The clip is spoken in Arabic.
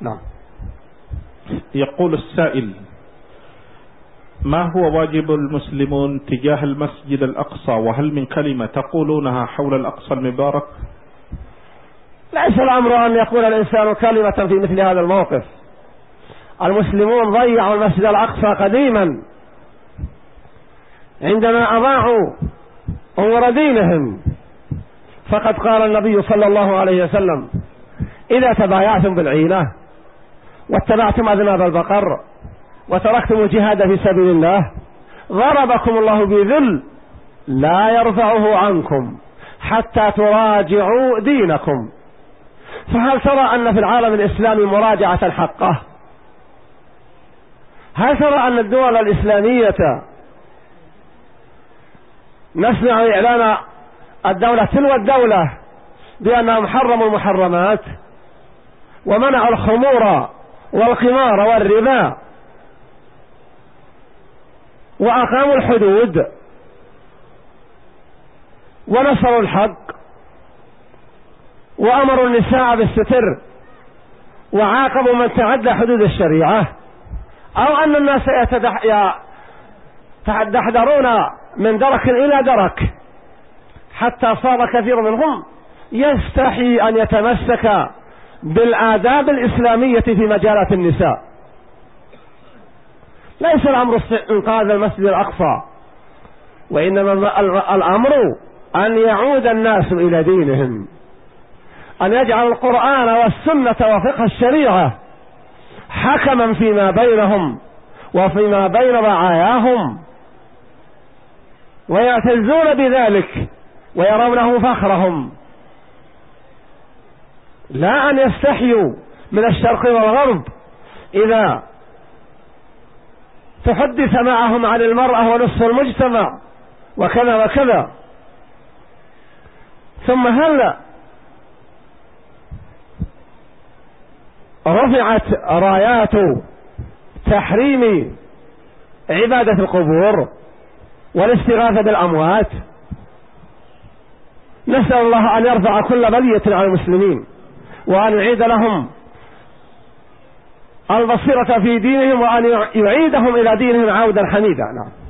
نعم. يقول السائل ما هو واجب المسلمون تجاه المسجد الأقصى؟ وهل من كلمة تقولونها حول الأقصى المبارك؟ ليس الأمر أن يقول الإنسان كلمة في مثل هذا الموقف. المسلمون ضيعوا المسجد الأقصى قديما. عندما أضاعوا أمور دينهم فقد قال النبي صلى الله عليه وسلم إذا تبايعتم بالعينة واتبعتم أذناب البقر وتركتم الجهاد في سبيل الله. ضربكم الله بذل لا يرفعه عنكم حتى تراجعوا دينكم. فهل ترى أن في العالم الإسلامي مراجعة حقه؟ هل ترى أن الدول الإسلامية نسمع إعلان الدولة تلو الدولة بأنهم حرموا المحرمات ومنعوا الخمور والقمار والربا وأقاموا الحدود ونصروا الحق وأمروا النساء بالستر وعاقبوا من تعدى حدود الشريعة أو أن الناس يتحدرون من درك إلى درك حتى صار كثير منهم يستحي أن يتمسك بالآداب الإسلامية في مجالات النساء. ليس الأمر إنقاذ المسجد الأقصى وإنما الأمر أن يعود الناس إلى دينهم أن يجعل القرآن والسنة وفقه الشريعة حكما فيما بينهم وفيما بين رعاياهم ويعتزون بذلك ويرونه فخرهم. لا أن يستحيوا من الشرق والغرب. إذا تحدث معهم عن المرأة ونصف المجتمع وكذا وكذا. ثم هل رفعت رايات تحريم عبادة القبور والاستغاثة بالأموات؟ نسأل الله أن يرفع كل بلية على المسلمين. وأن يعيد لهم البصيرة في دينهم وأن يعيدهم إلى دينهم عودا حميدا. نعم.